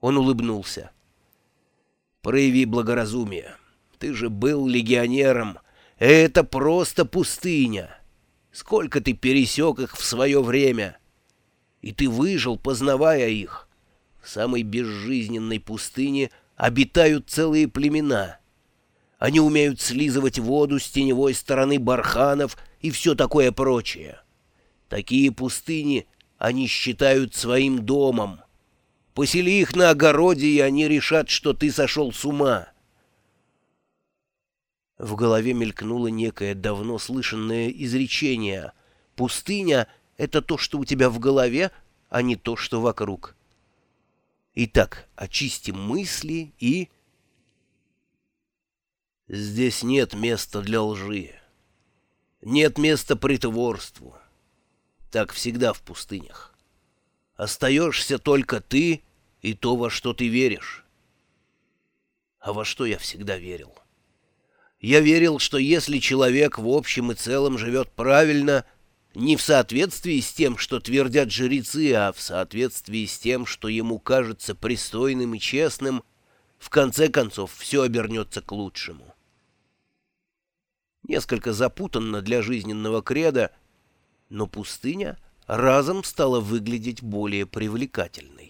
Он улыбнулся. «Прояви благоразумие. Ты же был легионером. Это просто пустыня. Сколько ты пересек их в свое время. И ты выжил, познавая их. В самой безжизненной пустыне обитают целые племена. Они умеют слизывать воду с теневой стороны барханов и все такое прочее. Такие пустыни они считают своим домом. Посели их на огороде, и они решат, что ты сошел с ума. В голове мелькнуло некое давно слышанное изречение. «Пустыня — это то, что у тебя в голове, а не то, что вокруг». Итак, очистим мысли и... Здесь нет места для лжи. Нет места притворству. Так всегда в пустынях. Остаешься только ты и то, во что ты веришь. А во что я всегда верил? Я верил, что если человек в общем и целом живет правильно, не в соответствии с тем, что твердят жрецы, а в соответствии с тем, что ему кажется пристойным и честным, в конце концов все обернется к лучшему. Несколько запутанно для жизненного креда, но пустыня разом стала выглядеть более привлекательной.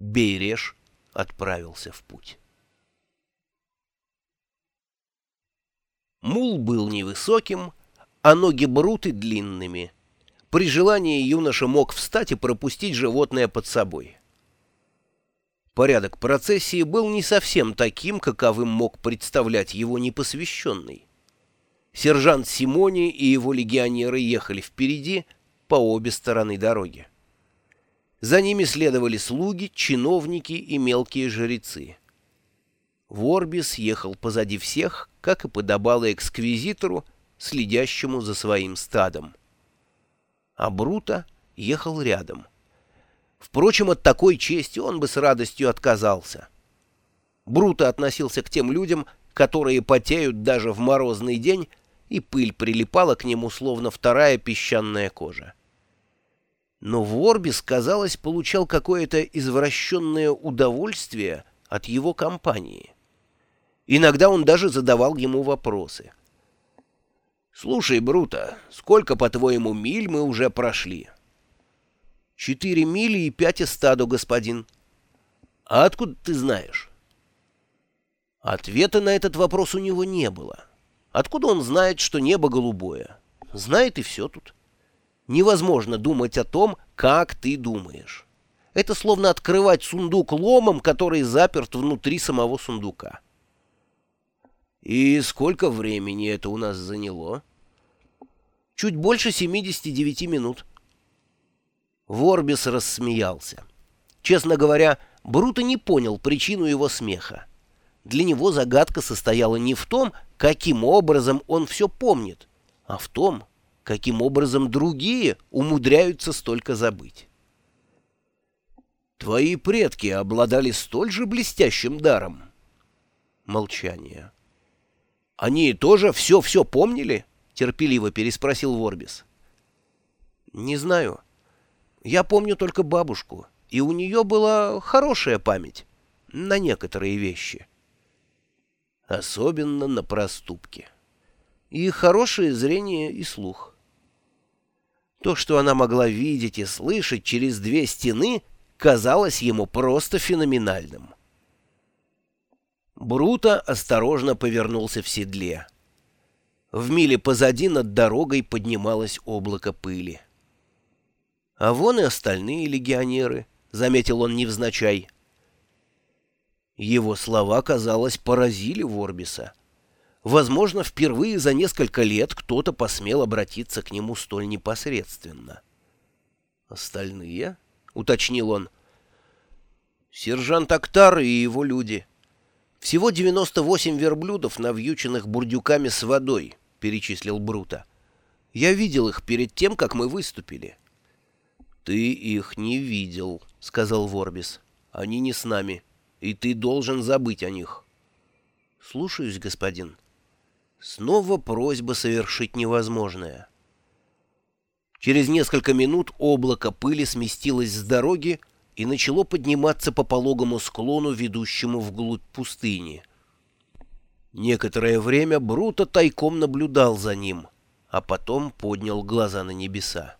Бейреш отправился в путь. Мул был невысоким, а ноги Бруты длинными. При желании юноша мог встать и пропустить животное под собой. Порядок процессии был не совсем таким, каковым мог представлять его непосвященный. Сержант Симони и его легионеры ехали впереди по обе стороны дороги. За ними следовали слуги, чиновники и мелкие жрецы. Ворбис ехал позади всех, как и подобало эксквизитору, следящему за своим стадом. А Брута ехал рядом. Впрочем, от такой чести он бы с радостью отказался. Брута относился к тем людям, которые потеют даже в морозный день, и пыль прилипала к нему, словно вторая песчаная кожа. Но Ворбис, казалось, получал какое-то извращенное удовольствие от его компании. Иногда он даже задавал ему вопросы. «Слушай, Брута, сколько, по-твоему, миль мы уже прошли?» «Четыре мили и пять эстаду, господин». «А откуда ты знаешь?» Ответа на этот вопрос у него не было. Откуда он знает, что небо голубое? Знает и все тут невозможно думать о том, как ты думаешь. Это словно открывать сундук ломом, который заперт внутри самого сундука. И сколько времени это у нас заняло? Чуть больше 79 минут. Ворбис рассмеялся. Честно говоря, Бруто не понял причину его смеха. Для него загадка состояла не в том, каким образом он все помнит, а в том, каким образом другие умудряются столько забыть. Твои предки обладали столь же блестящим даром. Молчание. Они тоже все-все помнили? Терпеливо переспросил Ворбис. Не знаю. Я помню только бабушку, и у нее была хорошая память на некоторые вещи. Особенно на проступки и хорошее зрение и слух. То, что она могла видеть и слышать через две стены, казалось ему просто феноменальным. Бруто осторожно повернулся в седле. В миле позади над дорогой поднималось облако пыли. «А вон и остальные легионеры», — заметил он невзначай. Его слова, казалось, поразили Ворбиса. Возможно, впервые за несколько лет кто-то посмел обратиться к нему столь непосредственно. «Остальные?» — уточнил он. «Сержант Актар и его люди. Всего 98 верблюдов, навьюченных бурдюками с водой», — перечислил Брута. «Я видел их перед тем, как мы выступили». «Ты их не видел», — сказал Ворбис. «Они не с нами, и ты должен забыть о них». «Слушаюсь, господин». Снова просьба совершить невозможное. Через несколько минут облако пыли сместилось с дороги, и начало подниматься по пологому склону, ведущему вглубь пустыни. Некоторое время Бруто тайком наблюдал за ним, а потом поднял глаза на небеса.